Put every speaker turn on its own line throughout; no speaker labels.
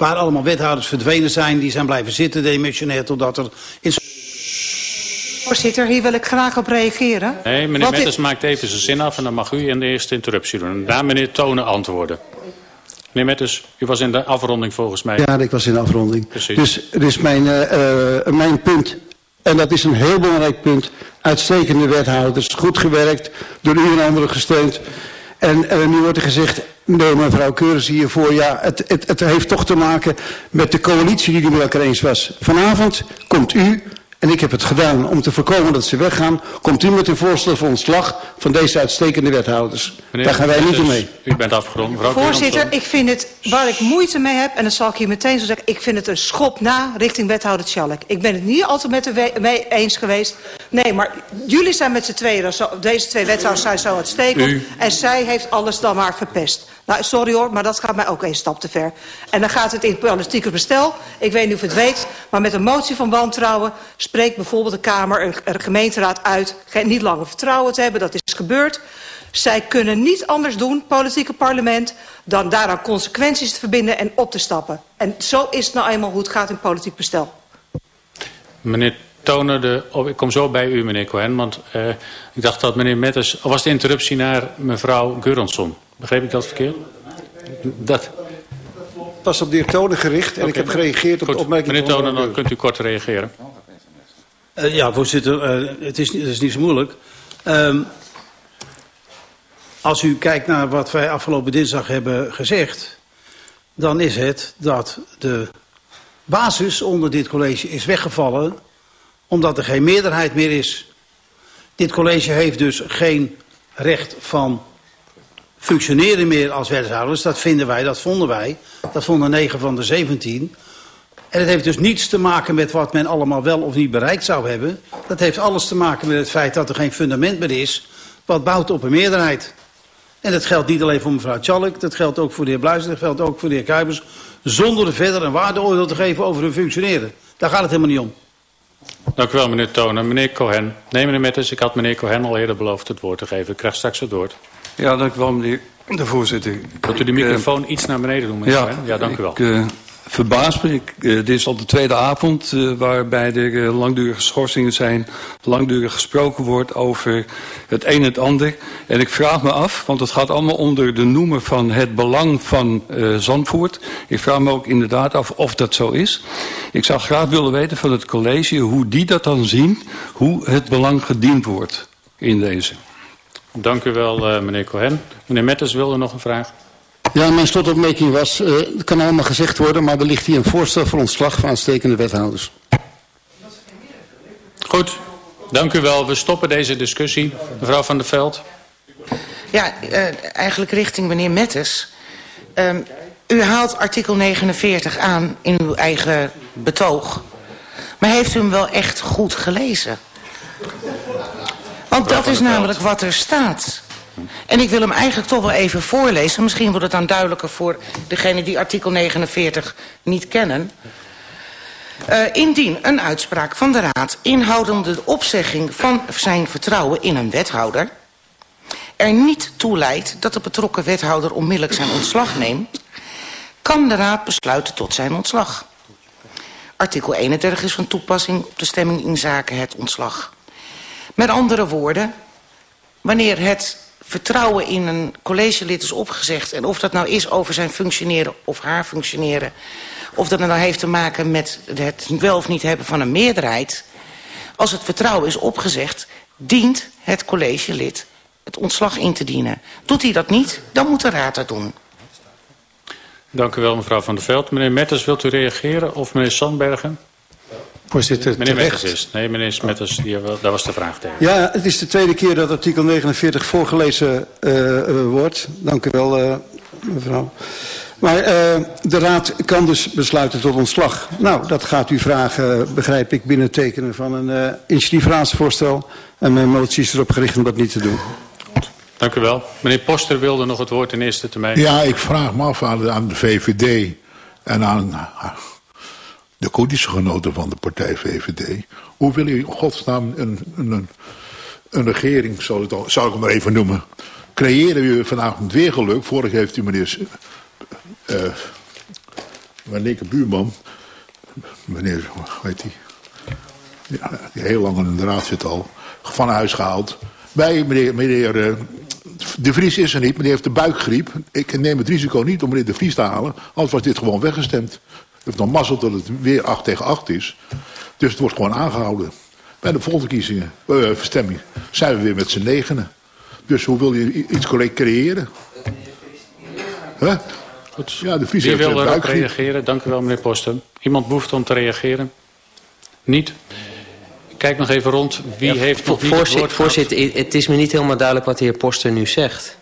waar allemaal wethouders verdwenen zijn, die zijn blijven zitten, demissionair, totdat er... In...
Voorzitter, hier wil ik graag op reageren.
Nee, meneer Metters maakt even zijn zin af en dan mag u in de eerste interruptie doen. En daar meneer Tonen antwoorden. Meneer Metters, u was in de afronding volgens mij.
Ja, ik was in de afronding. Precies. Dus het is mijn, uh, mijn punt, en dat is een heel belangrijk punt, uitstekende wethouders, goed gewerkt, door u en anderen gesteund. En nu wordt er gezegd, nee mevrouw Keurens hiervoor, ja, het, het, het heeft toch te maken met de coalitie die er met elkaar eens was. Vanavond komt u en ik heb het gedaan om te voorkomen dat ze weggaan, komt u met een voorstel voor ontslag van deze uitstekende wethouders. Meneer, Daar gaan wij niet mee.
U bent afgerond. Mevrouw
Voorzitter, ik vind het, waar ik moeite mee heb, en dat zal ik hier meteen zo zeggen, ik vind het een schop na richting wethouder Tjallik. Ik ben het niet altijd met de mee eens geweest. Nee, maar jullie zijn met z'n tweeën, deze twee wethouders zijn zo uitstekend. En zij heeft alles dan maar verpest. Nou, sorry hoor, maar dat gaat mij ook één stap te ver. En dan gaat het in politieke bestel. Ik weet niet of het weet, maar met een motie van wantrouwen... spreekt bijvoorbeeld de Kamer, een, een gemeenteraad uit... niet langer vertrouwen te hebben, dat is gebeurd. Zij kunnen niet anders doen, politieke parlement... dan daaraan consequenties te verbinden en op te stappen. En zo is het nou eenmaal hoe het gaat in politiek bestel.
Meneer Tonen, de, oh, ik kom zo bij u, meneer Cohen... want uh, ik dacht dat meneer Metters... was de interruptie naar mevrouw Guransson? Begreep ik dat verkeerd? Dat...
was op de heer Tonen gericht en ik heb gereageerd op de opmerking
meneer Tonen, dan kunt u kort reageren.
Uh, ja, voorzitter, uh, het, is, het is niet zo moeilijk. Um, als u kijkt naar wat wij afgelopen dinsdag hebben gezegd... dan is het dat de basis onder dit college is weggevallen... omdat er geen meerderheid meer is. Dit college heeft dus geen recht van functioneren meer als wethouders. Dat vinden wij, dat vonden wij. Dat vonden 9 van de 17. En het heeft dus niets te maken met wat men allemaal wel of niet bereikt zou hebben. Dat heeft alles te maken met het feit dat er geen fundament meer is... wat bouwt op een meerderheid. En dat geldt niet alleen voor mevrouw Tjallik, dat geldt ook voor de heer Bluizen, dat geldt ook voor de heer Kuipers. Zonder er verder een waardeoordeel te geven over hun functioneren. Daar gaat het helemaal niet om.
Dank u wel, meneer Tonen. Meneer Cohen. Nee, meneer Metters, ik had meneer Cohen al eerder beloofd het woord te geven. Ik krijg straks het woord.
Ja, dank u wel, meneer de voorzitter.
Wilt u de microfoon uh, iets naar beneden doen, meneer
ja?
Ja, dank u wel.
Ik, uh, verbaast me. Ik, uh, dit is al de tweede avond waarbij er langdurige schorsingen zijn. Langdurig gesproken wordt over het een en het ander. En ik vraag me af, want het gaat allemaal onder de noemer van het belang van Zandvoort. Ik vraag me ook inderdaad af of dat zo is. Ik zou graag willen weten van het college hoe die dat dan zien. Hoe het belang gediend wordt in deze.
Dank u wel, meneer Cohen. Meneer Metters wilde nog een vraag.
Ja, mijn slotopmerking was, uh, het kan allemaal gezegd worden, maar er ligt hier een voorstel voor ontslag van uitstekende wethouders.
Goed, dank u wel. We stoppen deze discussie. Mevrouw van der Veld.
Ja, uh, eigenlijk richting meneer Mettes. Um, u haalt artikel 49 aan in uw eigen betoog. Maar heeft u hem wel echt goed gelezen? Want dat is namelijk wat er staat. En ik wil hem eigenlijk toch wel even voorlezen. Misschien wordt het dan duidelijker voor degenen die artikel 49 niet kennen. Uh, indien een uitspraak van de Raad inhoudende de opzegging van zijn vertrouwen in een wethouder... er niet toe leidt dat de betrokken wethouder onmiddellijk zijn ontslag neemt... kan de Raad besluiten tot zijn ontslag. Artikel 31 is van toepassing op de stemming in zaken het ontslag. Met andere woorden, wanneer het vertrouwen in een collegelid is opgezegd... en of dat nou is over zijn functioneren of haar functioneren... of dat nou heeft te maken met het wel of niet hebben van een meerderheid... als het vertrouwen is opgezegd, dient het collegelid het ontslag in te dienen. Doet hij dat niet, dan moet de raad dat doen.
Dank u wel, mevrouw Van der Veld. Meneer Metters, wilt u reageren? Of meneer Sandbergen?
Voorzitter,
meneer Metters is Nee, meneer Smetters, die, daar was de vraag tegen.
Ja, het is de tweede keer dat artikel 49 voorgelezen uh, uh, wordt. Dank u wel, uh, mevrouw. Maar de Raad kan dus besluiten tot ontslag. Nou, dat gaat u vragen, begrijp ik, binnen tekenen van een initiatiefraadsvoorstel. En mijn motie is erop gericht om dat niet te doen.
Dank u wel. Meneer Poster wilde nog het woord in eerste termijn.
Ja, ik vraag me af aan, aan de VVD en aan de Koerdische genoten van de partij VVD. Hoe wil u in godsnaam een, een, een regering, zou, ik hem maar even noemen, creëren u vanavond weer geluk. Vorig heeft u meneer uh, mijn linkerbuurman, meneer, hoe heet? Ja, die heel lang in de raad zit al, van huis gehaald. Bij meneer, meneer uh, De Vries is er niet, maar die heeft de buikgriep. Ik neem het risico niet om meneer De Vries te halen, anders was dit gewoon weggestemd. Het heeft nog mazzel dat het weer 8 tegen 8 is. Dus het wordt gewoon aangehouden. Bij de volksverkiezingen, uh, verstemming, zijn we weer met z'n negenen. Dus hoe wil je iets creëren?
Huh? Goed. Ja, de Wie wil erop reageren? Dank u wel, meneer Posten. Iemand behoeft om te reageren? Niet? Kijk nog even rond. Wie ja, heeft nog
voorzitter, voorzitter, het is me niet helemaal duidelijk wat de heer Poster nu zegt.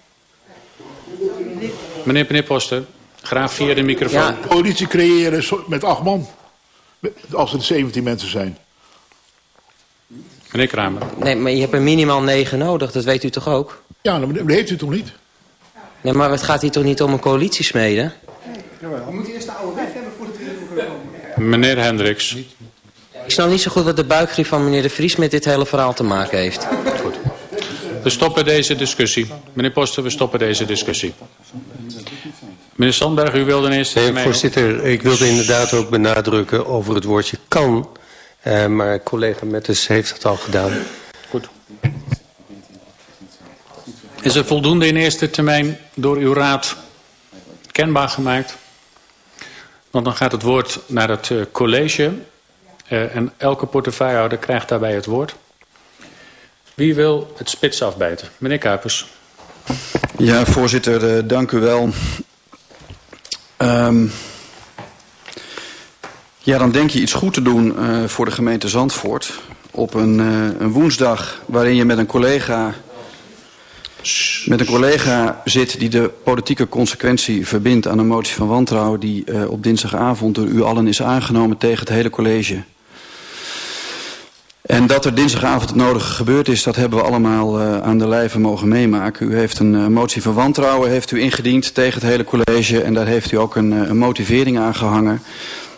Meneer, meneer Poster, graag via de microfoon. Ja.
Politie creëren met acht man. Als er 17 mensen zijn.
Meneer Kramer.
Nee, maar je hebt er minimaal negen nodig, dat weet u toch ook?
Ja, dat heeft u toch niet?
Nee, maar het gaat hier toch niet om een coalitiesmede?
Jawel. We moeten eerst de oude wet hebben voor de
tweede Meneer Hendricks.
Ik snap niet zo goed wat de buikgriep van meneer De Vries met dit hele verhaal te maken heeft. Goed.
We stoppen deze discussie. Meneer Poster, we stoppen deze discussie. Meneer Sandberg, u wilde eerst...
Nee, voorzitter, ik wilde inderdaad ook benadrukken over het woordje kan. Uh, maar collega Mettes heeft dat al gedaan. Goed.
Is er voldoende in eerste termijn door uw raad kenbaar gemaakt? Want dan gaat het woord naar het uh, college. Uh, en elke portefeuillehouder krijgt daarbij het woord. Wie wil het spits afbijten? Meneer Kuipers.
Ja, voorzitter, uh, dank u wel. Um, ja, dan denk je iets goed te doen uh, voor de gemeente Zandvoort. Op een, een woensdag waarin je met een collega met een collega zit die de politieke consequentie verbindt aan een motie van wantrouwen die uh, op dinsdagavond door u allen is aangenomen tegen het hele college. En dat er dinsdagavond het nodige gebeurd is, dat hebben we allemaal uh, aan de lijve mogen meemaken. U heeft een uh, motie van wantrouwen heeft u ingediend tegen het hele college en daar heeft u ook een, een motivering aan gehangen.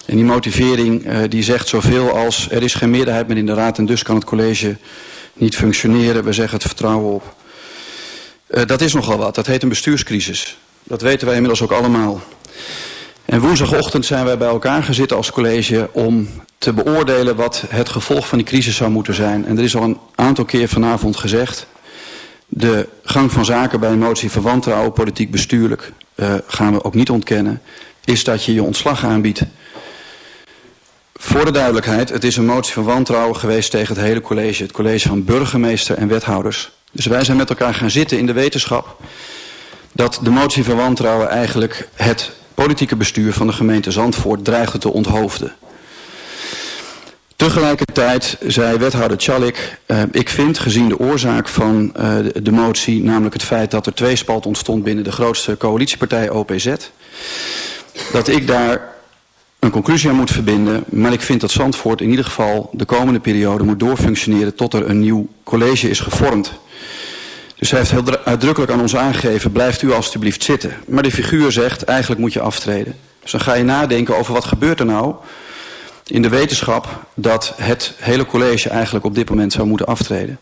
En die motivering uh, die zegt zoveel als er is geen meerderheid meer in de raad en dus kan het college niet functioneren. We zeggen het vertrouwen op. Dat is nogal wat. Dat heet een bestuurscrisis. Dat weten wij inmiddels ook allemaal. En woensdagochtend zijn wij bij elkaar gezitten als college om te beoordelen wat het gevolg van die crisis zou moeten zijn. En er is al een aantal keer vanavond gezegd, de gang van zaken bij een motie van wantrouwen, politiek bestuurlijk, uh, gaan we ook niet ontkennen, is dat je je ontslag aanbiedt. Voor de duidelijkheid, het is een motie van wantrouwen geweest tegen het hele college. Het college van burgemeester en wethouders. Dus wij zijn met elkaar gaan zitten in de wetenschap dat de motie van wantrouwen eigenlijk het politieke bestuur van de gemeente Zandvoort dreigde te onthoofden. Tegelijkertijd zei wethouder Tjallik, uh, ik vind gezien de oorzaak van de, de, motie, namelijk het feit dat er tweespalt ontstond binnen de grootste coalitiepartij OPZ, dat ik daar een conclusie aan moet verbinden, maar ik vind dat Zandvoort in ieder geval de komende periode moet doorfunctioneren tot er een nieuw college is gevormd. Dus hij heeft heel uitdrukkelijk aan ons aangegeven, blijft u alstublieft zitten. Maar de figuur zegt, eigenlijk moet je aftreden. Dus dan ga je nadenken over wat gebeurt er nou in de wetenschap dat het hele college eigenlijk op dit moment zou moeten aftreden.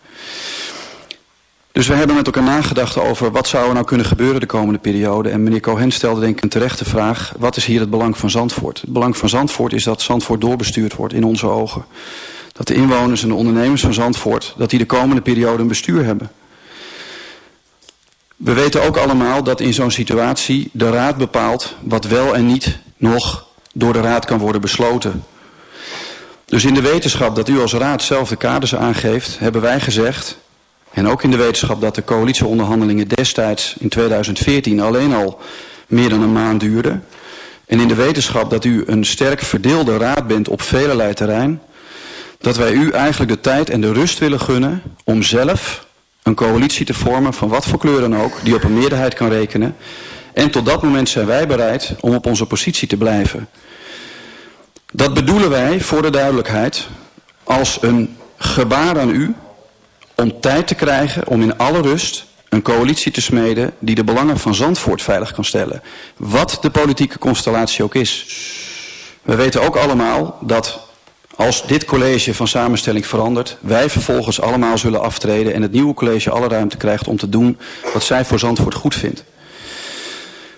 Dus we hebben met elkaar nagedacht over wat zou er nou kunnen gebeuren de komende periode. En meneer Cohen stelde denk ik een terechte vraag. Wat is hier het belang van Zandvoort? Het belang van Zandvoort is dat Zandvoort doorbestuurd wordt in onze ogen. Dat de inwoners en de ondernemers van Zandvoort, dat die de komende periode een bestuur hebben. We weten ook allemaal dat in zo'n situatie de raad bepaalt wat wel en niet nog door de raad kan worden besloten. Dus in de wetenschap dat u als raad zelf de kaders aangeeft, hebben wij gezegd, en ook in de wetenschap dat de coalitieonderhandelingen destijds in 2014 alleen al meer dan een maand duurden, en in de wetenschap dat u een sterk verdeelde raad bent op velelei terrein, dat wij u eigenlijk de tijd en de rust willen gunnen om zelf een coalitie te vormen van wat voor kleur dan ook, die op een meerderheid kan rekenen. En tot dat moment zijn wij bereid om op onze positie te blijven. Dat bedoelen wij, voor de duidelijkheid, als een gebaar aan u om tijd te krijgen om in alle rust een coalitie te smeden die de belangen van Zandvoort veilig kan stellen. Wat de politieke constellatie ook is. We weten ook allemaal dat als dit college van samenstelling verandert, wij vervolgens allemaal zullen aftreden en het nieuwe college alle ruimte krijgt om te doen wat zij voor Zandvoort goed vindt.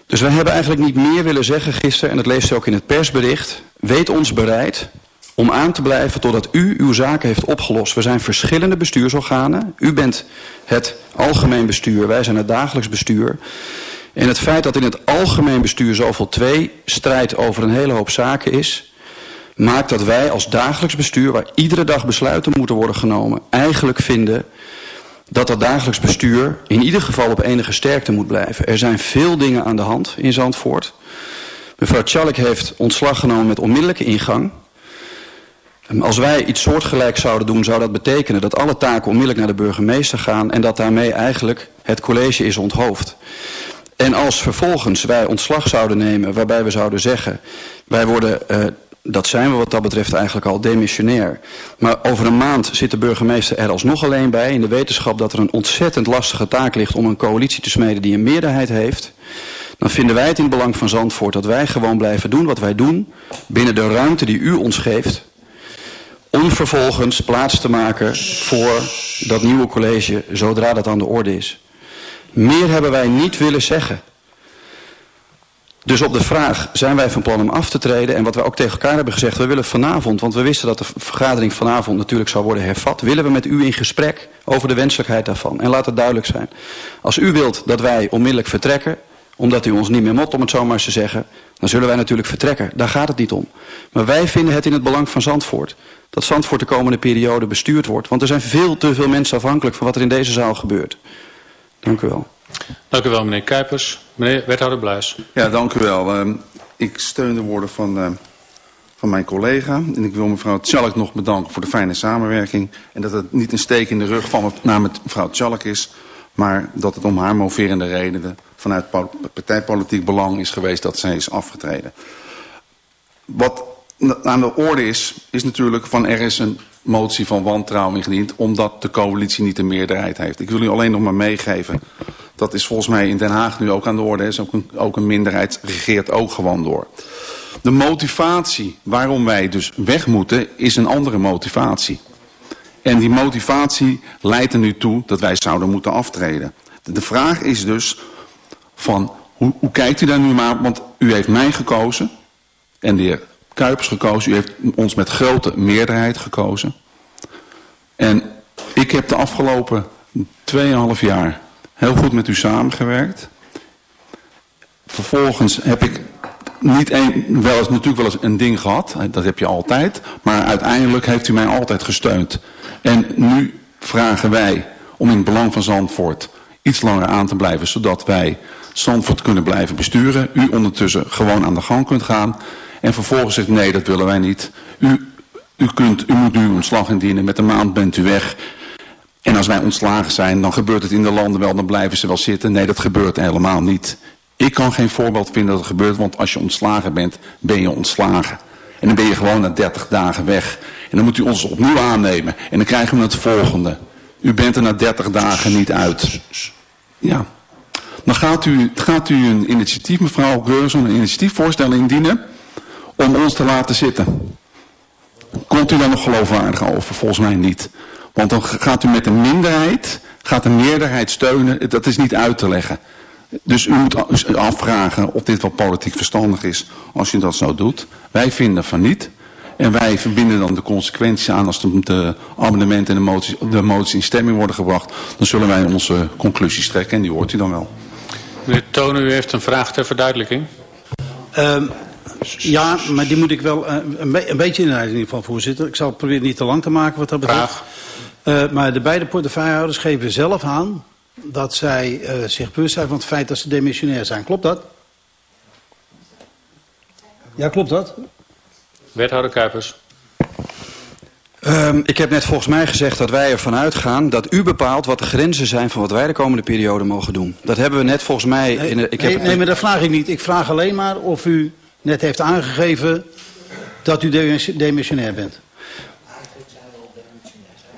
Dus wij hebben eigenlijk niet meer willen zeggen gisteren, en dat leest u ook in het persbericht. Weet ons bereid om aan te blijven totdat u uw zaken heeft opgelost. We zijn verschillende bestuursorganen. U bent het algemeen bestuur, wij zijn het dagelijks bestuur. En het feit dat in het algemeen bestuur zoveel twee strijd over een hele hoop zaken is... maakt dat wij als dagelijks bestuur, waar iedere dag besluiten moeten worden genomen... eigenlijk vinden dat dat dagelijks bestuur in ieder geval op enige sterkte moet blijven. Er zijn veel dingen aan de hand in Zandvoort. Mevrouw Tjallik heeft ontslag genomen met onmiddellijke ingang. Als wij iets soortgelijks zouden doen, zou dat betekenen dat alle taken onmiddellijk naar de burgemeester gaan en dat daarmee eigenlijk het college is onthoofd. En als vervolgens wij ontslag zouden nemen waarbij we zouden zeggen, wij worden, uh, dat zijn we wat dat betreft eigenlijk al demissionair. Maar over een maand zit de burgemeester er alsnog alleen bij in de wetenschap dat er een ontzettend lastige taak ligt om een coalitie te smeden die een meerderheid heeft. Dan vinden wij het in belang van Zandvoort dat wij gewoon blijven doen wat wij doen binnen de ruimte die u ons geeft om vervolgens plaats te maken voor dat nieuwe college zodra dat aan de orde is. Meer hebben wij niet willen zeggen. Dus op de vraag, zijn wij van plan om af te treden? En wat we ook tegen elkaar hebben gezegd, we willen vanavond, want we wisten dat de vergadering vanavond natuurlijk zou worden hervat. Willen we met u in gesprek over de wenselijkheid daarvan? En laat het duidelijk zijn. Als u wilt dat wij onmiddellijk vertrekken, omdat u ons niet meer mot om het zo maar eens te zeggen, dan zullen wij natuurlijk vertrekken. Daar gaat het niet om. Maar wij vinden het in het belang van Zandvoort dat Zandvoort de komende periode bestuurd wordt. Want er zijn veel te veel mensen afhankelijk van wat er in deze zaal gebeurt. Dank u wel.
Dank u wel, meneer Kuipers. Meneer wethouder Bluis.
Ja, dank u wel. Uh, ik steun de woorden van, uh, van mijn collega. En ik wil mevrouw Tjallik nog bedanken voor de fijne samenwerking. En dat het niet een steek in de rug van mevrouw Tjallik is. Maar dat het om haar moverende redenen vanuit partijpolitiek belang is geweest dat zij is afgetreden. Wat aan de orde is, is natuurlijk van er is een motie van wantrouwen ingediend omdat de coalitie niet de meerderheid heeft. Ik wil u alleen nog maar meegeven, dat is volgens mij in Den Haag nu ook aan de orde, is ook een, ook een minderheid regeert ook gewoon door. De motivatie waarom wij dus weg moeten is een andere motivatie. En die motivatie leidt er nu toe dat wij zouden moeten aftreden. De vraag is dus van hoe, hoe kijkt u daar nu maar, want u heeft mij gekozen en de heer Kuipers gekozen. U heeft ons met grote meerderheid gekozen. En ik heb de afgelopen 2,5 jaar heel goed met u samengewerkt. Vervolgens heb ik niet een, wel eens, natuurlijk wel eens een ding gehad. Dat heb je altijd. Maar uiteindelijk heeft u mij altijd gesteund. En nu vragen wij om in het belang van Zandvoort iets langer aan te blijven. Zodat wij Zandvoort kunnen blijven besturen. U ondertussen gewoon aan de gang kunt gaan. En vervolgens zegt nee, dat willen wij niet. U, u, kunt, u moet nu ontslag indienen, met een maand bent u weg. En als wij ontslagen zijn, dan gebeurt het in de landen wel, dan blijven ze wel zitten. Nee, dat gebeurt helemaal niet. Ik kan geen voorbeeld vinden dat het gebeurt, want als je ontslagen bent, ben je ontslagen. En dan ben je gewoon na 30 dagen weg. En dan moet u ons opnieuw aannemen. En dan krijgen we het volgende. U bent er na 30 dagen niet uit. Ja. Dan gaat u, gaat u een initiatief, mevrouw Geurzen, een initiatiefvoorstel indienen om ons te laten zitten. Komt u dan nog geloofwaardig over? Volgens mij niet. Want dan gaat u met een minderheid, gaat een meerderheid steunen. Dat is niet uit te leggen. Dus u moet afvragen of dit wel politiek verstandig is als u dat zo doet. Wij vinden van niet. En wij verbinden dan de consequenties aan als de, amendementen en de moties, de moties in stemming worden gebracht. Dan zullen wij onze conclusies trekken en die hoort u dan wel.
Meneer Tonen, u heeft een vraag ter verduidelijking.
Um, ja, maar die moet ik wel uh, een, een, beetje inhouden in ieder geval, voorzitter. Ik zal het proberen niet te lang te maken wat dat betreft. Uh, maar de beide portefeuillehouders geven zelf aan dat zij uh, zich bewust zijn van het feit dat ze demissionair zijn. Klopt dat? Ja, klopt dat?
Wethouder Kuipers.
Um, ik heb net volgens mij gezegd dat wij ervan uitgaan dat u bepaalt wat de grenzen zijn van wat wij de komende periode mogen doen. Dat hebben we net volgens mij...
Nee,
in de,
ik nee, heb, nee, maar dat vraag ik niet. Ik vraag alleen maar of u net heeft aangegeven dat u demissionair bent.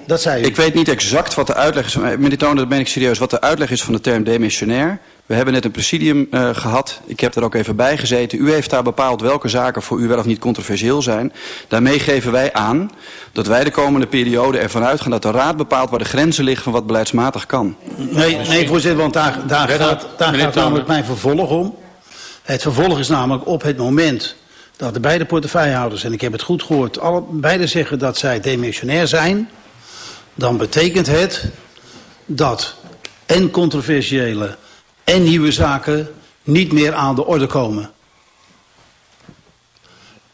Dat zei u.
Ik weet niet exact wat de uitleg is. Meneer dat ben ik serieus. Wat de uitleg is van de term demissionair. We hebben net een presidium uh, gehad. Ik heb er ook even bij gezeten. U heeft daar bepaald welke zaken voor u wel of niet controversieel zijn. Daarmee geven wij aan dat wij de komende periode ervan uitgaan dat de Raad bepaalt waar de grenzen liggen van wat beleidsmatig kan.
Nee, nee voorzitter, want daar, daar gaat, daar gaat namelijk mijn vervolg om. Het vervolg is namelijk op het moment dat de beide portefeuillehouders, en ik heb het goed gehoord, alle, beide zeggen dat zij demissionair zijn, dan betekent het dat en controversiële en nieuwe zaken niet meer aan de orde komen.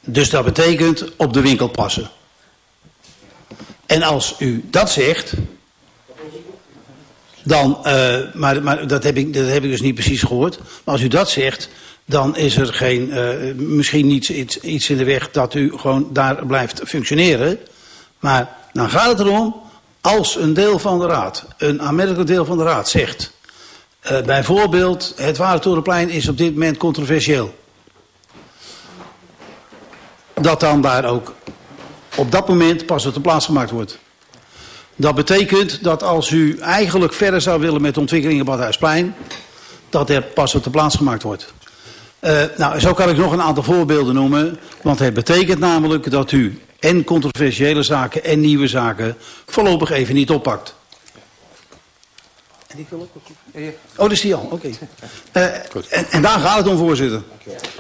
Dus dat betekent op de winkel passen. En als u dat zegt, dan, uh, maar, maar dat, heb ik, dat heb ik dus niet precies gehoord. Maar als u dat zegt, dan is er geen, uh, misschien niet iets, iets in de weg dat u gewoon daar blijft functioneren. Maar dan gaat het erom, als een deel van de raad, een aanmerkelijk deel van de raad zegt... Uh, bijvoorbeeld, het Warentorenplein is op dit moment controversieel. Dat dan daar ook op dat moment pas op de plaats gemaakt wordt. Dat betekent dat als u eigenlijk verder zou willen met de ontwikkeling in Badhuisplein... dat er pas op de plaats gemaakt wordt. Uh, nou, zo kan ik nog een aantal voorbeelden noemen. Want het betekent namelijk dat u en controversiële zaken en nieuwe zaken voorlopig even niet oppakt. En die ook Oh, dat is die al, oké. Okay. Uh, en, en, daar gaat het om, voorzitter.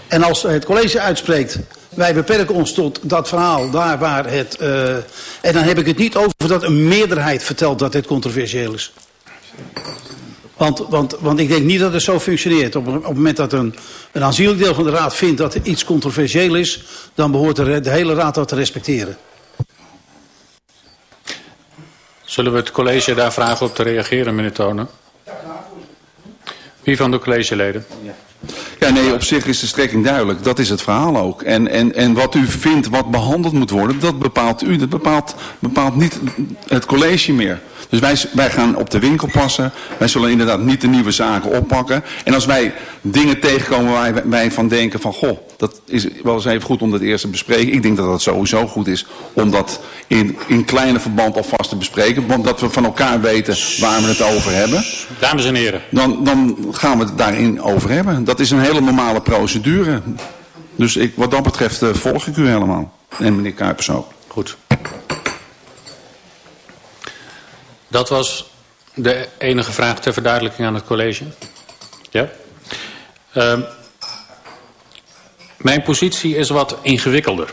En als het college uitspreekt, wij beperken ons tot dat verhaal daar waar het... Uh, en dan heb ik het niet over dat een meerderheid vertelt dat dit controversieel is. Want, want, want ik denk niet dat het zo functioneert. Op, op het moment dat een, een aanzienlijk deel van de raad vindt dat er iets controversieel is... dan behoort de, de hele raad dat te respecteren.
Zullen we het college daar vragen op te reageren, meneer Tonen? Wie van de collegeleden?
Ja, nee, op zich is de strekking duidelijk. Dat is het verhaal ook. En, en, en wat u vindt wat behandeld moet worden, dat bepaalt u. Dat bepaalt, bepaalt niet het college meer. Dus wij, wij gaan op de winkel passen. Wij zullen inderdaad niet de nieuwe zaken oppakken. En als wij dingen tegenkomen waar wij, van denken van... goh, dat is wel eens even goed om dat eerst te bespreken. Ik denk dat het sowieso goed is om dat in, in kleine verband alvast te bespreken. Want dat we van elkaar weten waar we het over hebben.
Dames en heren.
Dan, dan gaan we het daarin over hebben. Dat is een hele normale procedure. Dus ik, wat dat betreft uh, volg ik u helemaal. En meneer Kuipers ook.
Goed. Dat was de enige vraag ter verduidelijking aan het college. Ja? Uh, mijn positie is wat ingewikkelder.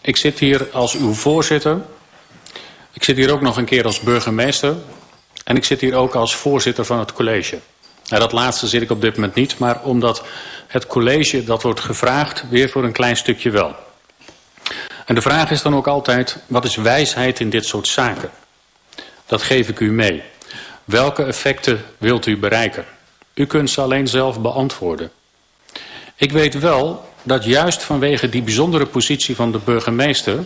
Ik zit hier als uw voorzitter. Ik zit hier ook nog een keer als burgemeester. En ik zit hier ook als voorzitter van het college. Nou, dat laatste zit ik op dit moment niet, maar omdat het college dat wordt gevraagd, weer voor een klein stukje wel. En de vraag is dan ook altijd, wat is wijsheid in dit soort zaken? Dat geef ik u mee. Welke effecten wilt u bereiken? U kunt ze alleen zelf beantwoorden. Ik weet wel dat juist vanwege die bijzondere positie van de burgemeester...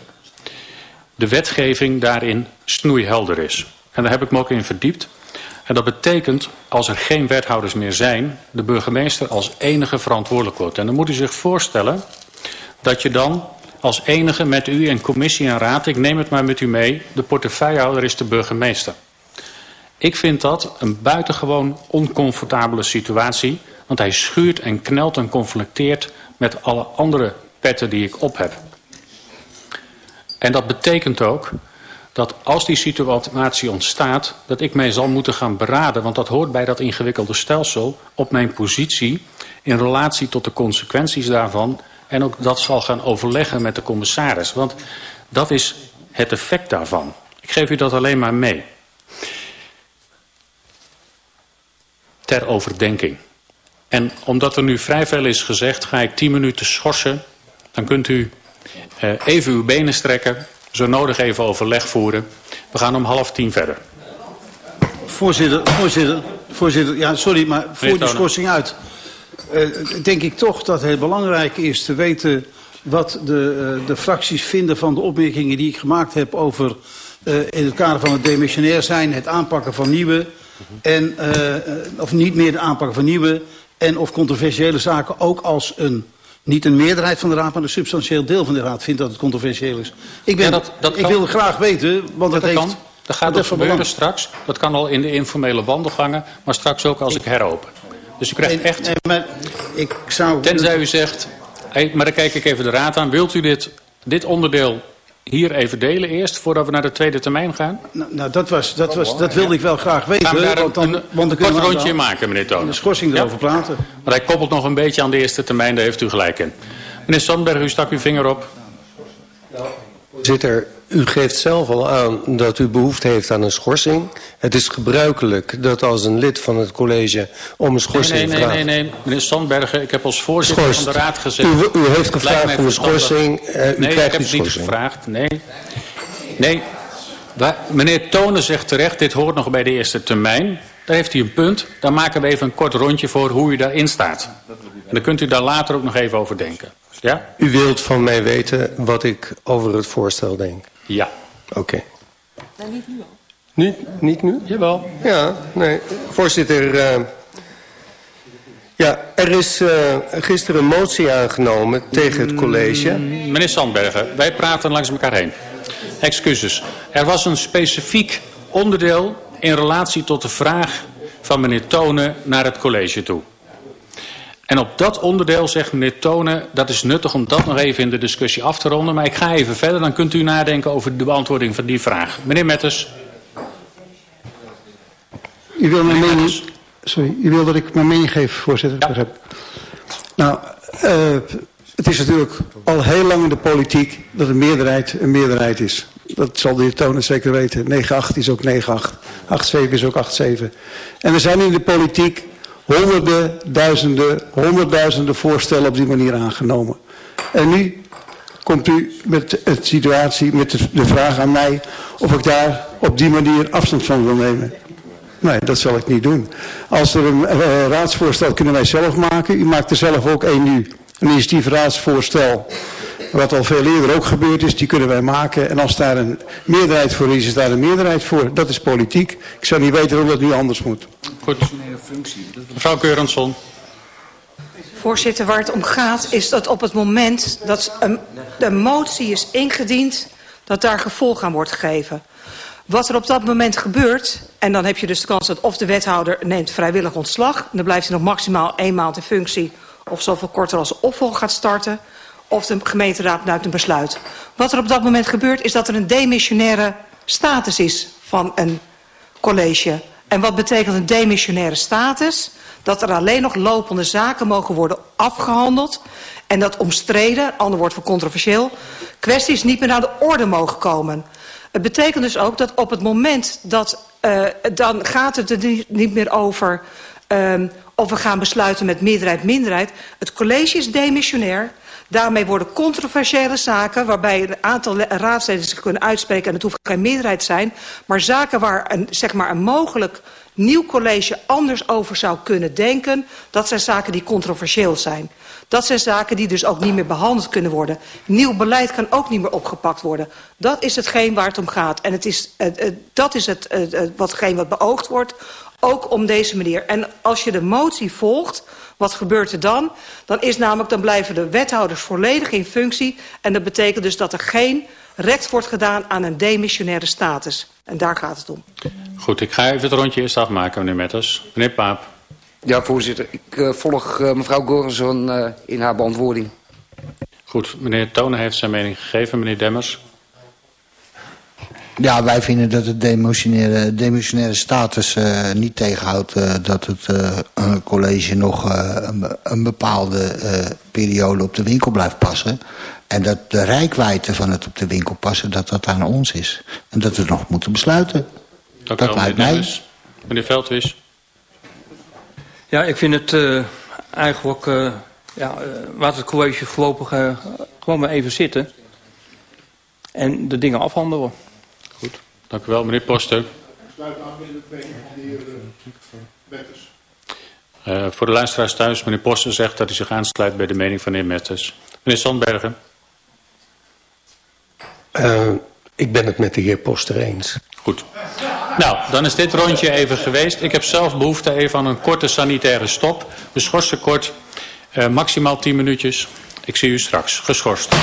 de wetgeving daarin snoeihelder is. En daar heb ik me ook in verdiept. En dat betekent, als er geen wethouders meer zijn... de burgemeester als enige verantwoordelijk wordt. En dan moet u zich voorstellen dat je dan als enige met u en commissie en raad... ik neem het maar met u mee, de portefeuillehouder is de burgemeester. Ik vind dat een buitengewoon oncomfortabele situatie... want hij schuurt en knelt en conflicteert met alle andere petten die ik op heb. En dat betekent ook dat als die situatie ontstaat... dat ik mij zal moeten gaan beraden... want dat hoort bij dat ingewikkelde stelsel... op mijn positie in relatie tot de consequenties daarvan... en ook dat zal gaan overleggen met de commissaris. Want dat is het effect daarvan. Ik geef u dat alleen maar mee. Ter overdenking. En omdat er nu vrij veel is gezegd, ga ik tien minuten schorsen. Dan kunt u eh, even uw benen strekken zo nodig even overleg voeren. We gaan om half tien verder.
Voorzitter, voorzitter, voorzitter ja, sorry, maar voor de schorsing uit. Uh, denk ik toch dat het belangrijk is te weten wat de, uh, de fracties vinden van de opmerkingen die ik gemaakt heb over uh, in het kader van het demissionair zijn, het aanpakken van nieuwe en of niet meer het aanpakken van nieuwe en of controversiële zaken ook als een niet een meerderheid van de raad, maar een substantieel deel van de raad vindt dat het controversieel is. Ik, ben, ja, dat, dat ik wil graag weten, want dat, dat heeft... Kan.
Dat gaat dat gebeuren straks. Dat kan al in de informele wandelgangen, maar straks ook als ik heropen. Dus u krijgt echt... Nee, maar ik zou... Tenzij u zegt, maar dan kijk ik even de raad aan. Wilt u dit, dit onderdeel hier even delen eerst, voordat we naar de tweede termijn gaan?
Nou, nou dat, was, dat, was, dat wilde ik wel graag weten.
Gaan we daar
want dan,
een,
want
een
dan
kort
kunnen we
rondje in maken, meneer Tonen?
de schorsing
Ja?
erover praten.
Maar hij koppelt nog een beetje aan de eerste termijn, daar heeft u gelijk in. Meneer Sandberg, u stak uw vinger op.
Voorzitter, u geeft zelf al aan dat u behoefte heeft aan een schorsing. Het is gebruikelijk dat als een lid van het college om een
Nee,
schorsing
nee, nee,
vraagt...
nee, nee. Meneer Sandbergen, ik heb als voorzitter van de raad gezegd...
U, u heeft gevraagd om een schorsing. eh, u
nee, ik
krijgt
heb
een
het niet gevraagd. Nee. Nee. Waar- meneer Tonen zegt terecht, dit hoort nog bij de eerste termijn. Daar heeft hij een punt. Dan maken we even een kort rondje voor hoe u daarin staat. En dan kunt u daar later ook nog even over denken. Ja?
U wilt van mij weten wat ik over het voorstel denk.
Ja.
Oké. Niet, niet nu?
Jawel.
Ja, nee. Voorzitter, eh, ja, er is eh, gisteren een motie aangenomen tegen het college.
Meneer Sandbergen, wij praten langs elkaar heen. Excuses. Er was een specifiek onderdeel in relatie tot de vraag van meneer Tonen naar het college toe. En op dat onderdeel zegt meneer Tonen, dat is nuttig om dat nog even in de discussie af te ronden. Maar ik ga even verder, dan kunt u nadenken over de beantwoording van die vraag. Meneer Metters.
U wil mijn mening...
Metters.
Sorry, u wil dat ik mijn mening geef, voorzitter?
Ja.
Nou, eh, het is natuurlijk al heel lang in de politiek dat een meerderheid een meerderheid is. Dat zal de heer Tonen zeker weten. 9-8 is ook 9-8. 8-7 is ook 8-7. En er zijn in de politiek honderden, duizenden, honderdduizenden voorstellen op die manier aangenomen. En nu komt u met de situatie, met de, vraag aan mij of ik daar op die manier afstand van wil nemen. Nee, dat zal ik niet doen. Als er een eh, raadsvoorstel kunnen wij zelf maken. U maakt er zelf ook één nu. Een initiatief raadsvoorstel. Wat al veel eerder ook gebeurd is, die kunnen wij maken. En als daar een meerderheid voor is, is daar een meerderheid voor. Dat is politiek. Ik zou niet weten hoe dat nu anders moet.
Goed. Mevrouw Keuransson.
Voorzitter, waar het om gaat is dat op het moment dat een, de motie is ingediend... dat daar gevolg aan wordt gegeven. Wat er op dat moment gebeurt... en dan heb je dus de kans dat of de wethouder neemt vrijwillig ontslag... en dan blijft hij nog maximaal één maand in functie... of zoveel korter als de opvolger gaat starten... of de gemeenteraad neemt een besluit. Wat er op dat moment gebeurt is dat er een demissionaire status is van een college. En wat betekent een demissionaire status? Dat er alleen nog lopende zaken mogen worden afgehandeld. En dat omstreden, ander woord voor controversieel, kwesties niet meer naar de orde mogen komen. Het betekent dus ook dat op het moment dat, uh, dan gaat het er niet meer over um, of we gaan besluiten met meerderheid, minderheid. Het college is demissionair. Daarmee worden controversiële zaken, waarbij een aantal raadsleden zich kunnen uitspreken... en het hoeft geen meerderheid te zijn... maar zaken waar een, zeg maar een mogelijk nieuw college anders over zou kunnen denken... dat zijn zaken die controversieel zijn. Dat zijn zaken die dus ook niet meer behandeld kunnen worden. Nieuw beleid kan ook niet meer opgepakt worden. Dat is hetgeen waar het om gaat. En het is, dat is het, uh, watgeen wat beoogd wordt, ook om deze manier. En als je de motie volgt... Wat gebeurt er dan? Dan is namelijk, dan blijven de wethouders volledig in functie. En dat betekent dus dat er geen recht wordt gedaan aan een demissionaire status. En daar gaat het om.
Goed, ik ga even het rondje eerst afmaken, meneer Metters. Meneer Paap.
Ja, voorzitter. Ik uh, volg uh, mevrouw Gorenson uh, in haar beantwoording.
Goed, meneer Tonen heeft zijn mening gegeven. Meneer Demmers.
Ja, wij vinden dat het demissionaire, demissionaire status uh, niet tegenhoudt uh, dat het uh, een college nog een, een, bepaalde periode op de winkel blijft passen. En dat de rijkwijde van het op de winkel passen, dat dat aan ons is. En dat we het nog moeten besluiten.
Dank
dat
wel,
lijkt mij.
Meneer Veldwis.
Ja, ik vind het eigenlijk, ja, laat het college voorlopig gewoon maar even zitten. En de dingen afhandelen.
Goed, dank u wel. Meneer Poster.
Sluit aan met het mening van de heer Betters.
Uh, voor de luisteraars thuis, meneer Poster zegt dat hij zich aansluit bij de mening van de heer Metters. Meneer Sandbergen.
Uh, ik ben het met de heer Poster eens.
Goed. Nou, dan is dit rondje even geweest. Ik heb zelf behoefte even aan een korte sanitaire stop. We schorsen kort, uh, maximaal 10 minuutjes. Ik zie u straks. Geschorst.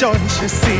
don't you
see?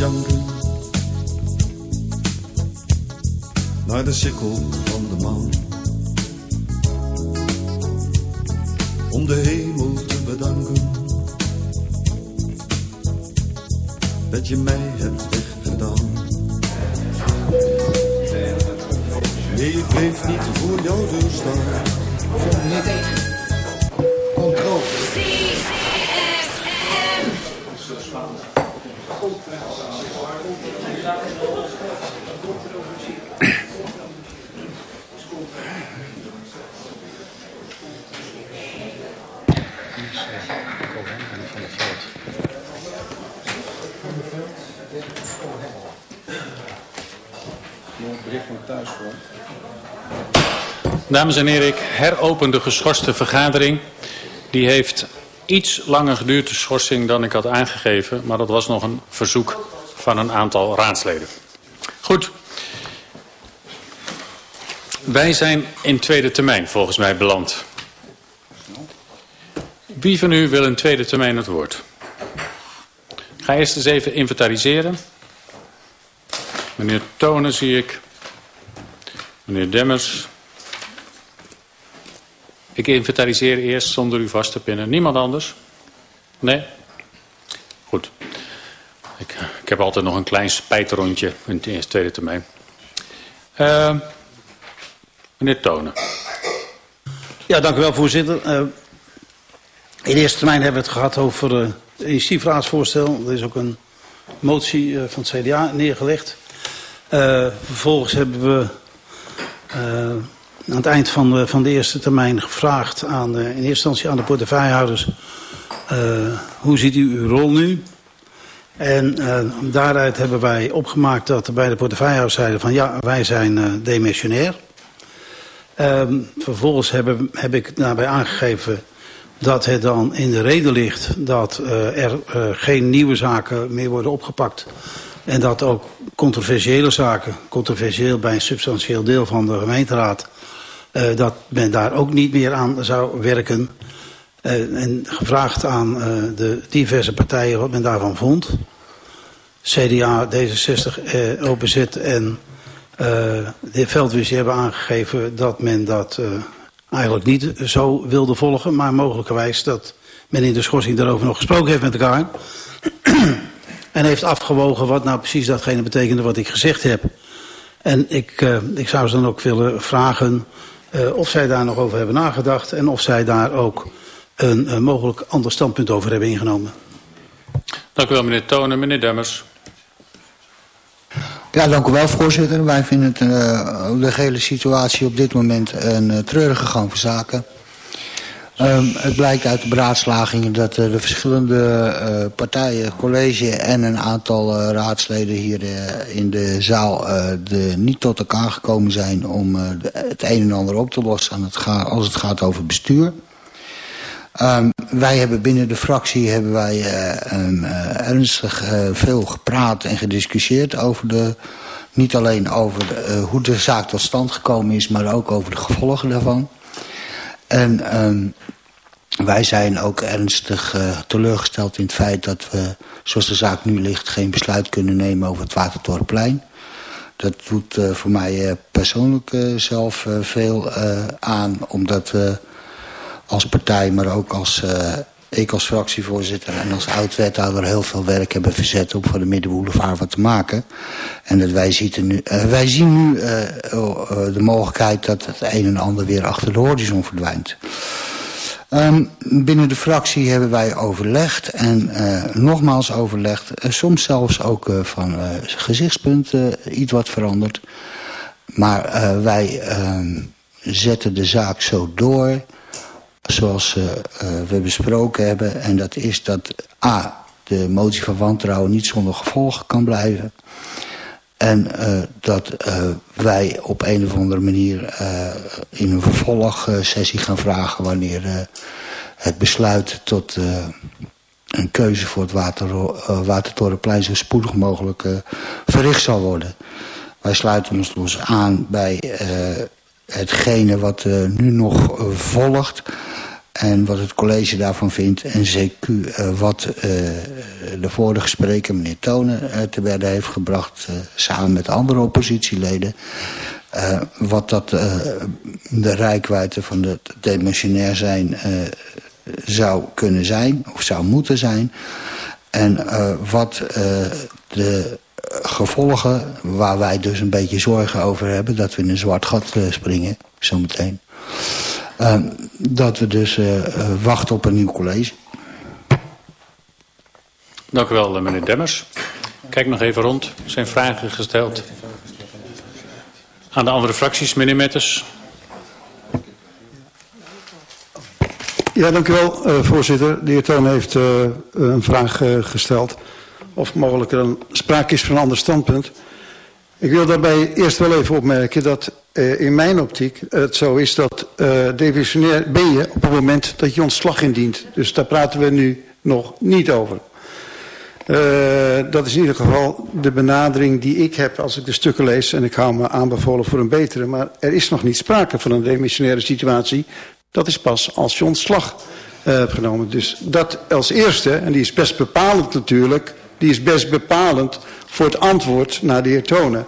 janken. Naar de sikkel
Dames en heren, ik heropen de geschorste vergadering. Die heeft iets langer geduurd, de schorsing, dan ik had aangegeven. Maar dat was nog een verzoek van een aantal raadsleden. Goed. Wij zijn in tweede termijn volgens mij beland. Wie van u wil in tweede termijn het woord? Ik ga eerst eens even inventariseren. Meneer Tonen zie ik. Meneer Demmers. Ik inventariseer eerst zonder u vast te pinnen. Niemand anders? Nee? Goed. Ik, ik heb altijd nog een klein spijtrondje in het eerste tweede termijn. Uh, meneer Tonen.
Ja, dank u wel, voorzitter. Uh, in de eerste termijn hebben we het gehad over uh, het initiatiefraadsvoorstel. Er is ook een motie uh, van het CDA neergelegd. Uh, vervolgens hebben we aan het eind van de, van de eerste termijn gevraagd aan de, in eerste instantie aan de portefeuillehouders. Uh, hoe ziet u uw rol nu? En uh, daaruit hebben wij opgemaakt dat bij de portefeuillehouders zeiden van ja, wij zijn demissionair. Uh, vervolgens hebben, heb ik daarbij aangegeven dat het dan in de reden ligt dat er geen nieuwe zaken meer worden opgepakt. En dat ook controversiële zaken, controversieel bij een substantieel deel van de gemeenteraad, uh, dat men daar ook niet meer aan zou werken. Uh, en gevraagd aan uh, de diverse partijen wat men daarvan vond. CDA, D66, uh, OPZ en de Veldwis hebben aangegeven dat men dat eigenlijk niet zo wilde volgen. Maar mogelijkerwijs dat men in de schorsing daarover nog gesproken heeft met elkaar. En heeft afgewogen wat nou precies datgene betekende wat ik gezegd heb. En ik, uh, ik zou ze dan ook willen vragen uh, of zij daar nog over hebben nagedacht... en of zij daar ook een mogelijk ander standpunt over hebben ingenomen.
Dank u wel, meneer Tonen. Meneer Demmers.
Ja, dank u wel, voorzitter. Wij vinden het, uh, de hele situatie op dit moment een uh, treurige gang van zaken. Um, het blijkt uit de beraadslagingen dat uh, de verschillende uh, partijen, college en een aantal uh, raadsleden hier in de zaal de, niet tot elkaar gekomen zijn om het een en ander op te lossen het als het gaat over bestuur. Um, wij hebben binnen de fractie hebben wij ernstig veel gepraat en gediscussieerd over de, niet alleen over hoe de zaak tot stand gekomen is, maar ook over de gevolgen daarvan. En um, wij zijn ook ernstig uh, teleurgesteld in het feit dat we, zoals de zaak nu ligt, geen besluit kunnen nemen over het Watertorenplein. Dat doet uh, voor mij uh, persoonlijk zelf veel aan, omdat we als partij, maar ook als ik als fractievoorzitter en als oud-wethouder heel veel werk hebben verzet om voor de Middenboulevard wat te maken. En dat wij, zien nu, uh, wij zien nu uh, uh, de mogelijkheid dat het een en ander weer achter de horizon verdwijnt. Um, binnen de fractie hebben wij overlegd en nogmaals overlegd. Soms zelfs ook van gezichtspunten iets wat veranderd. Maar wij uh, zetten de zaak zo door zoals uh, uh, we besproken hebben. En dat is dat A, de motie van wantrouwen niet zonder gevolgen kan blijven. En uh, dat wij op een of andere manier in een vervolgsessie gaan vragen wanneer het besluit tot een keuze voor het water, Watertorenplein zo spoedig mogelijk verricht zal worden. Wij sluiten ons dus aan bij hetgene wat uh, nu nog uh, volgt en wat het college daarvan vindt. En CQ uh, wat de vorige spreker, meneer Tonen, te werden heeft gebracht... Samen met andere oppositieleden. Uh, wat dat uh, de rijkwijde van het demissionair zijn uh, zou kunnen zijn, of zou moeten zijn. En wat de gevolgen, waar wij dus een beetje zorgen over hebben... dat we in een zwart gat uh, springen, zometeen... Uh, dat we dus uh, uh, wachten op een nieuw college.
Dank u wel, meneer Demmers. Kijk nog even rond. Er zijn vragen gesteld. Aan de andere fracties, meneer Metters.
Ja, dank u wel, eh, voorzitter. De heer Toon heeft eh, een vraag eh, gesteld. Of mogelijk er een sprake is van een ander standpunt. Ik wil daarbij eerst wel even opmerken dat eh, in mijn optiek het zo is dat eh demissionair ben je op het moment dat je ontslag indient. Dus daar praten we nu nog niet over. Eh, dat is in ieder geval de benadering die ik heb als ik de stukken lees. En ik hou me aanbevolen voor een betere. Maar er is nog niet sprake van een demissionaire situatie. Dat is pas als je ontslag hebt genomen. Dus dat als eerste, en die is best bepalend natuurlijk... die is best bepalend voor het antwoord naar de heer Tonen.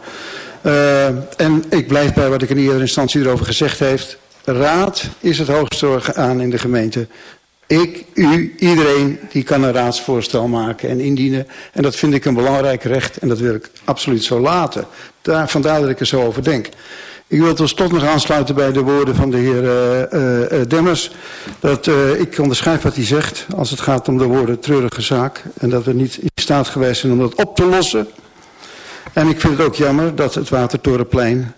Uh, en ik blijf bij wat ik in eerdere instantie erover gezegd heeft. Raad is het hoogste orgaan in de gemeente. Ik, u, iedereen die kan een raadsvoorstel maken en indienen. En dat vind ik een belangrijk recht en dat wil ik absoluut zo laten. Daar, vandaar dat ik er zo over denk. Ik wil tot slot nog aansluiten bij de woorden van de heer uh, uh, Demmers. Dat uh, ik onderschrijf wat hij zegt als het gaat om de woorden treurige zaak. En dat we niet in staat geweest zijn om dat op te lossen. En ik vind het ook jammer dat het Watertorenplein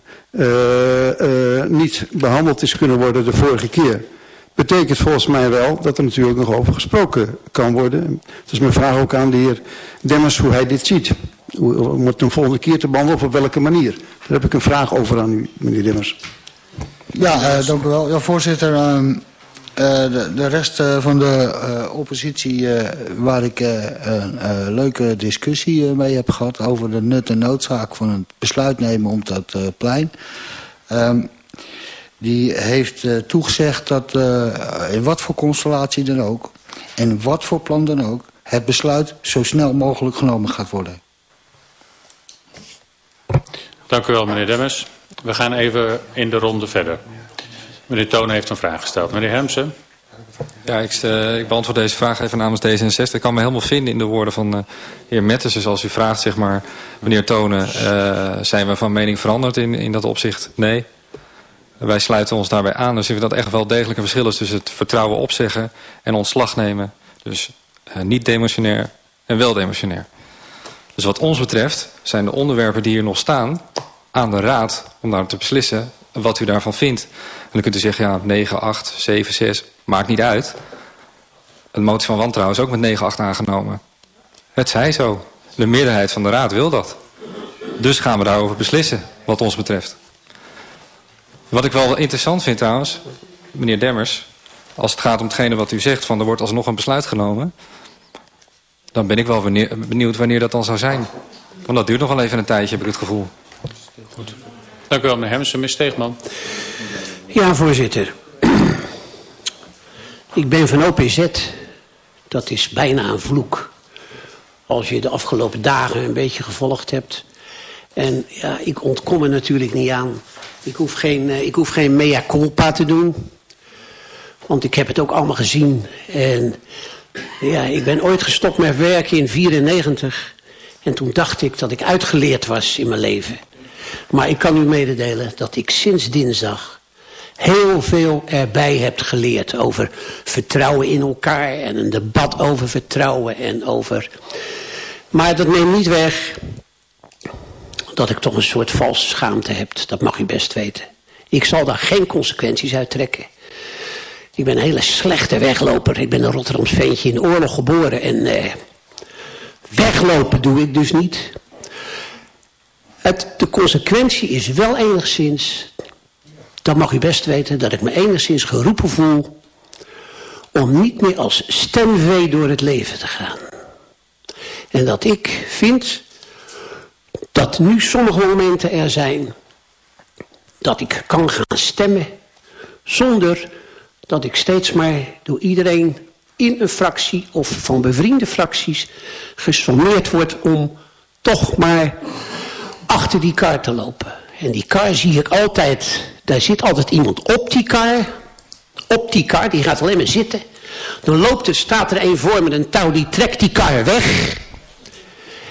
niet behandeld is kunnen worden de vorige keer. Betekent volgens mij wel dat er natuurlijk nog over gesproken kan worden. Dat is mijn vraag ook aan de heer Demmers hoe hij dit ziet. Om het een volgende keer te behandelen of op welke manier? Daar heb ik een vraag over aan u, meneer Demmers.
Ja, uh, dank u wel. Ja, voorzitter, uh, de, de, rest uh, van de uh, oppositie waar ik een leuke discussie mee heb gehad over de nut en noodzaak van het besluit nemen om dat plein. Um, die heeft toegezegd dat in wat voor constellatie dan ook en wat voor plan dan ook het besluit zo snel mogelijk genomen gaat worden.
Dank u wel, meneer Demmers. We gaan even in de ronde verder. Meneer Toon heeft een vraag gesteld. Meneer Hermsen.
Ja, ik, ik beantwoord deze vraag even namens D66. Ik kan me helemaal vinden in de woorden van uh, heer Metters. Dus als u vraagt, zeg maar, meneer Tonen, uh, zijn we van mening veranderd in, in dat opzicht? Nee. Wij sluiten ons daarbij aan. Dus ik vind dat echt wel degelijk een verschil is tussen het vertrouwen opzeggen en ontslag nemen. Dus niet demotionair en wel demotionair. Dus wat ons betreft zijn de onderwerpen die hier nog staan aan de raad om daar te beslissen wat u daarvan vindt. En dan kunt u zeggen, ja, 9, 8, 7, 6, maakt niet uit. Een motie van wantrouwen is ook met 9, 8 aangenomen. Het zij zo. De meerderheid van de raad wil dat. Dus gaan we daarover beslissen, wat ons betreft. Wat ik wel interessant vind trouwens, meneer Demmers... als het gaat om hetgene wat u zegt, van er wordt alsnog een besluit genomen... dan ben ik wel benieuwd wanneer dat dan zou zijn. Want dat duurt nog wel even een tijdje, heb ik het gevoel.
Goed. Dank u wel, meneer Hemsen. Meneer Steegman.
Ja, voorzitter. Ik ben van OPZ. Dat is bijna een vloek. Als je de afgelopen dagen een beetje gevolgd hebt. En ja, ik ontkom er natuurlijk niet aan. Ik hoef geen, ik hoef geen mea culpa te doen. Want ik heb het ook allemaal gezien. En ja, ik ben ooit gestopt met werken in 94. En toen dacht ik dat ik uitgeleerd was in mijn leven. Maar ik kan u mededelen dat ik sinds dinsdag heel veel erbij heb geleerd over vertrouwen in elkaar en een debat over vertrouwen en over... Maar dat neemt niet weg dat ik toch een soort valse schaamte heb. Dat mag u best weten. Ik zal daar geen consequenties uit trekken. Ik ben een hele slechte wegloper. Ik ben een Rotterdams ventje in oorlog geboren en eh, weglopen doe ik dus niet. Het, de consequentie is wel enigszins, dat mag u best weten, dat ik me enigszins geroepen voel om niet meer als stemvee door het leven te gaan. En dat ik vind dat nu sommige momenten er zijn dat ik kan gaan stemmen zonder dat ik steeds maar door iedereen in een fractie of van bevriende fracties gesommeerd word om toch maar achter die kar te lopen. En die kar zie ik altijd, daar zit altijd iemand op die kar. Op die kar, die gaat alleen maar zitten. Dan loopt er, staat er een voor met een touw, die trekt die kar weg.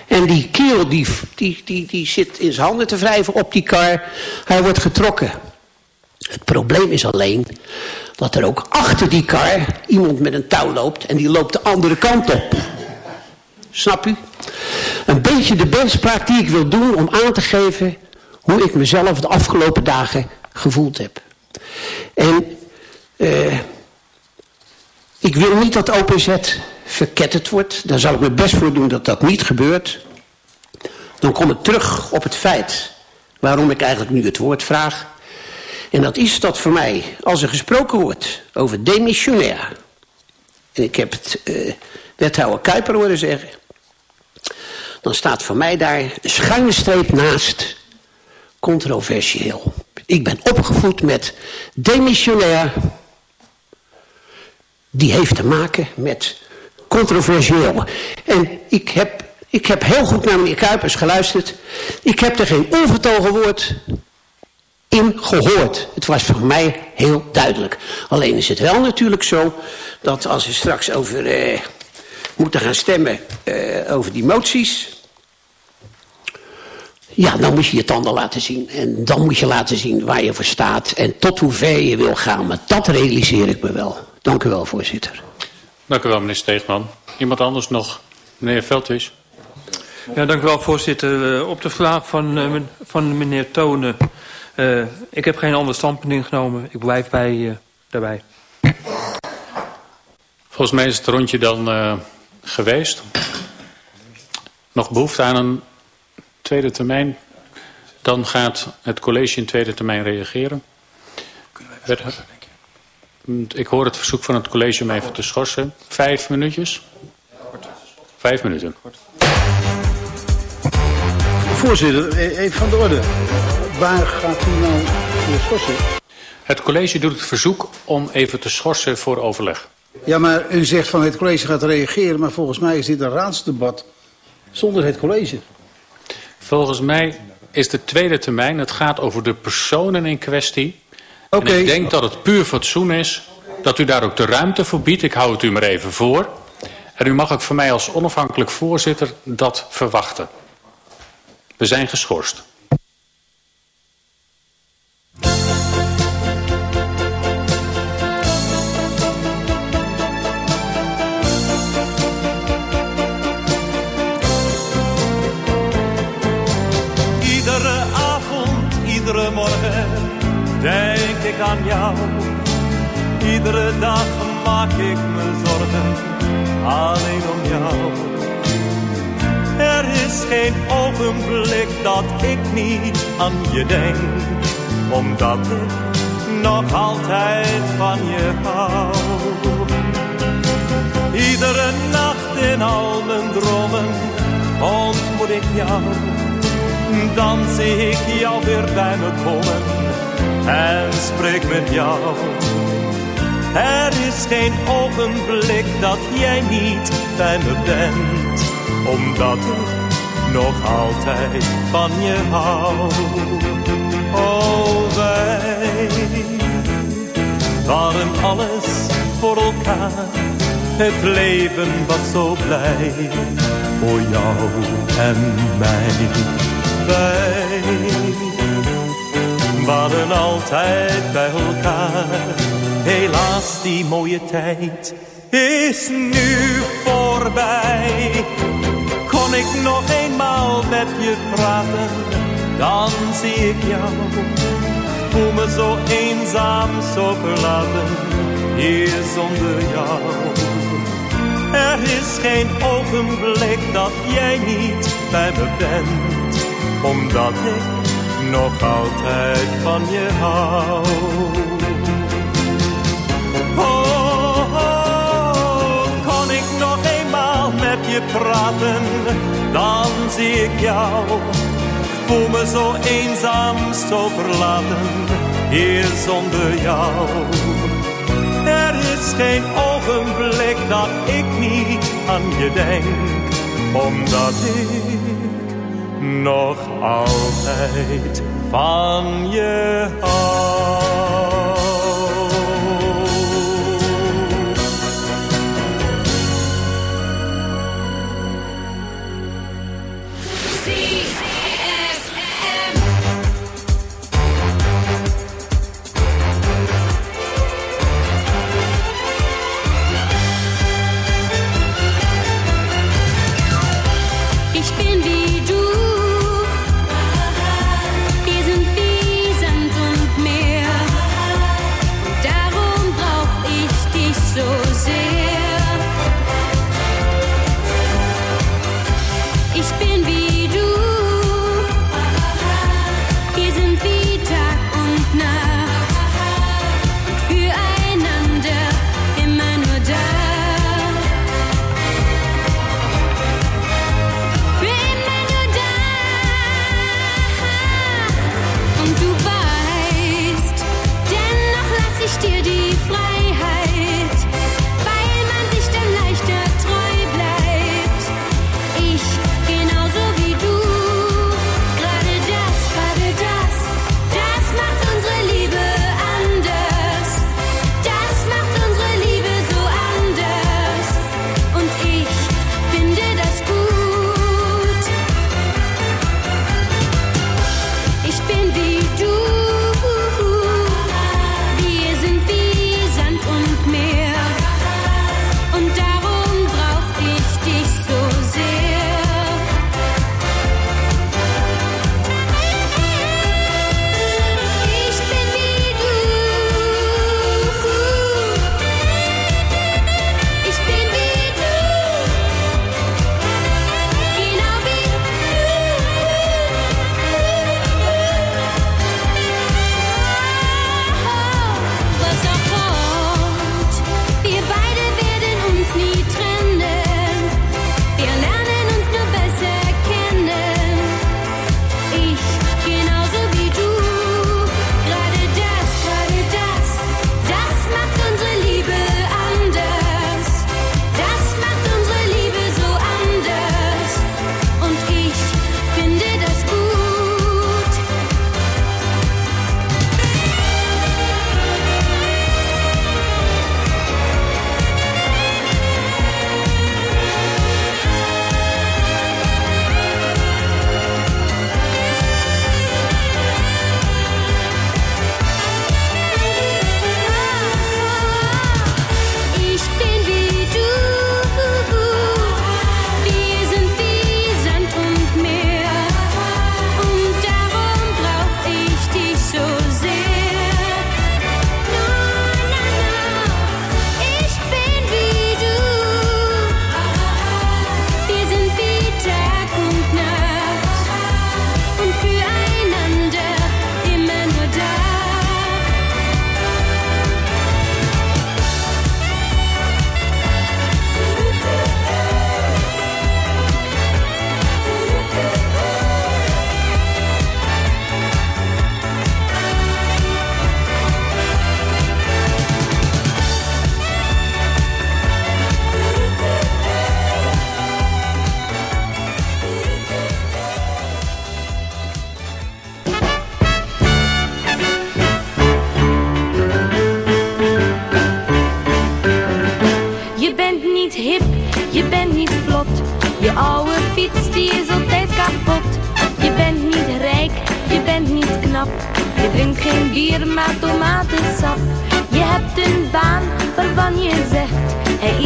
En die kerel die, die, die, die zit in zijn handen te wrijven op die kar. Hij wordt getrokken. Het probleem is alleen dat er ook achter die kar iemand met een touw loopt en die loopt de andere kant op. Snap u? een beetje de beeldspraak die ik wil doen om aan te geven hoe ik mezelf de afgelopen dagen gevoeld heb. En eh, ik wil niet dat OPZ verketterd wordt. Daar zal ik mijn best voor doen dat dat niet gebeurt. Dan kom ik terug op het feit waarom ik eigenlijk nu het woord vraag. En dat is dat voor mij, als er gesproken wordt over demissionair. En ik heb het wethouder Kuiper horen zeggen. Dan staat voor mij daar schuine streep naast controversieel. Ik ben opgevoed met demissionair. Die heeft te maken met controversieel. En ik heb, ik heb heel goed naar meneer Kuipers geluisterd. Ik heb er geen onvertogen woord in gehoord. Het was voor mij heel duidelijk. Alleen is het wel natuurlijk zo dat als we straks over eh, moeten gaan stemmen eh, over die moties. Ja, dan moet je je tanden laten zien. En dan moet je laten zien waar je voor staat. En tot hoe ver je wil gaan. Maar dat realiseer ik me wel. Dank u wel, voorzitter.
Dank u wel, meneer Steegman. Iemand anders nog? Meneer Veldwies.
Ja, dank u wel, voorzitter. Uh, op de vraag van, uh, van meneer Tonen. Uh, ik heb geen ander standpunt ingenomen. Ik blijf bij, daarbij.
Volgens mij is het rondje dan geweest. Nog behoefte aan een tweede termijn. Dan gaat het college in tweede termijn reageren. Ik hoor het verzoek van het college om even te schorsen. Vijf minuutjes. Vijf minuten.
Voorzitter, e- even van de orde. Waar gaat u nou voor schorsen?
Het college doet het verzoek om even te schorsen voor overleg.
Ja, maar u zegt van het college gaat reageren, maar volgens mij is dit een raadsdebat zonder het college.
Volgens mij is de tweede termijn, het gaat over de personen in kwestie.
Oké.
Ik denk dat het puur fatsoen is dat u daar ook de ruimte voor biedt. Ik hou het u maar even voor. En u mag ook van mij als onafhankelijk voorzitter dat verwachten. We zijn geschorst.
Iedere avond, iedere morgen denk ik aan jou. Iedere dag maak ik me zorgen, alleen om jou. Er is geen ogenblik dat ik niet aan je denk, omdat ik nog altijd van je hou. Iedere nacht in al mijn dromen ontmoet ik jou. Dan zie ik jou weer bij me komen en spreek met jou. Er is geen ogenblik dat jij niet bij me bent, omdat ik nog altijd van je hou. Waren alles voor elkaar. Het leven was zo blij voor jou en mij. Wij waren altijd bij elkaar. Helaas, die mooie tijd is nu voorbij. Kon ik nog eenmaal met je praten, dan zie ik jou. Voel me zo eenzaam, zo verlaten, hier zonder jou. Er is geen ogenblik dat jij niet bij me bent, omdat ik nog altijd van je hou. Oh, oh, kon ik nog eenmaal met je praten, dan zie ik jou. Voel me zo eenzaam, zo verlaten, hier zonder jou. Er is geen ogenblik dat ik niet aan je denk, omdat ik nog altijd van je hou.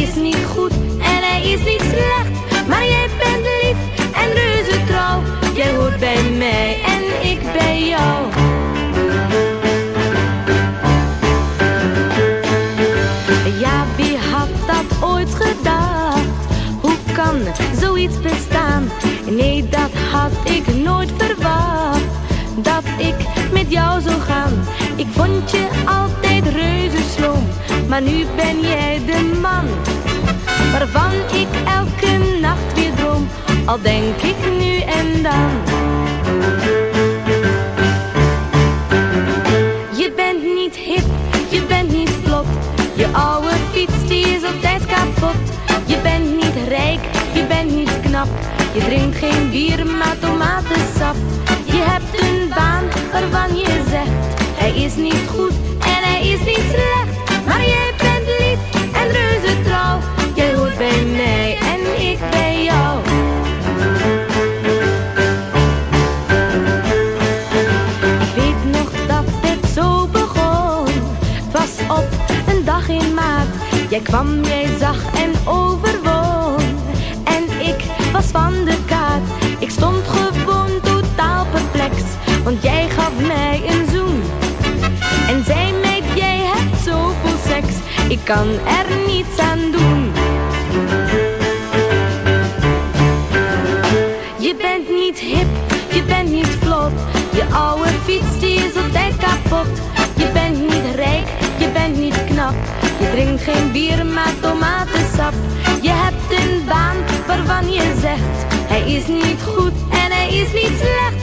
Is niet goed en hij is niet slecht. Maar jij bent lief en reuze trouw. Jij hoort bij mij en ik bij jou. Ja, wie had dat ooit gedacht? Hoe kan zoiets bestaan? Nee, dat had ik nooit verwacht. Dat ik met jou zou gaan. Ik vond je sloom. Maar nu ben jij de man. Waarvan ik elke nacht weer droom. Al denk ik nu en dan. Je bent niet hip, je bent niet vlot. Je oude fiets die is altijd kapot. Je bent niet rijk, je bent niet knap. Je drinkt geen bier, maar tomatensap. Je hebt een baan waarvan je zegt, hij is niet goed en hij is niet slecht. Maar jij bent lief en reuze trouw. Jij hoort bij mij en ik bij jou. Ik weet nog dat het zo begon. Het was op een dag in maart. Jij kwam, jij zag en overwon. En ik was van de kaart. Ik stond gewoon totaal perplex. Want jij gaf Ik kan er niets aan doen. Je bent niet hip, je bent niet vlot. Je oude fiets die is altijd kapot. Je bent niet rijk, je bent niet knap. Je drinkt geen bier, maar tomatensap. Je hebt een baan waarvan je zegt, hij is niet goed en hij is niet slecht.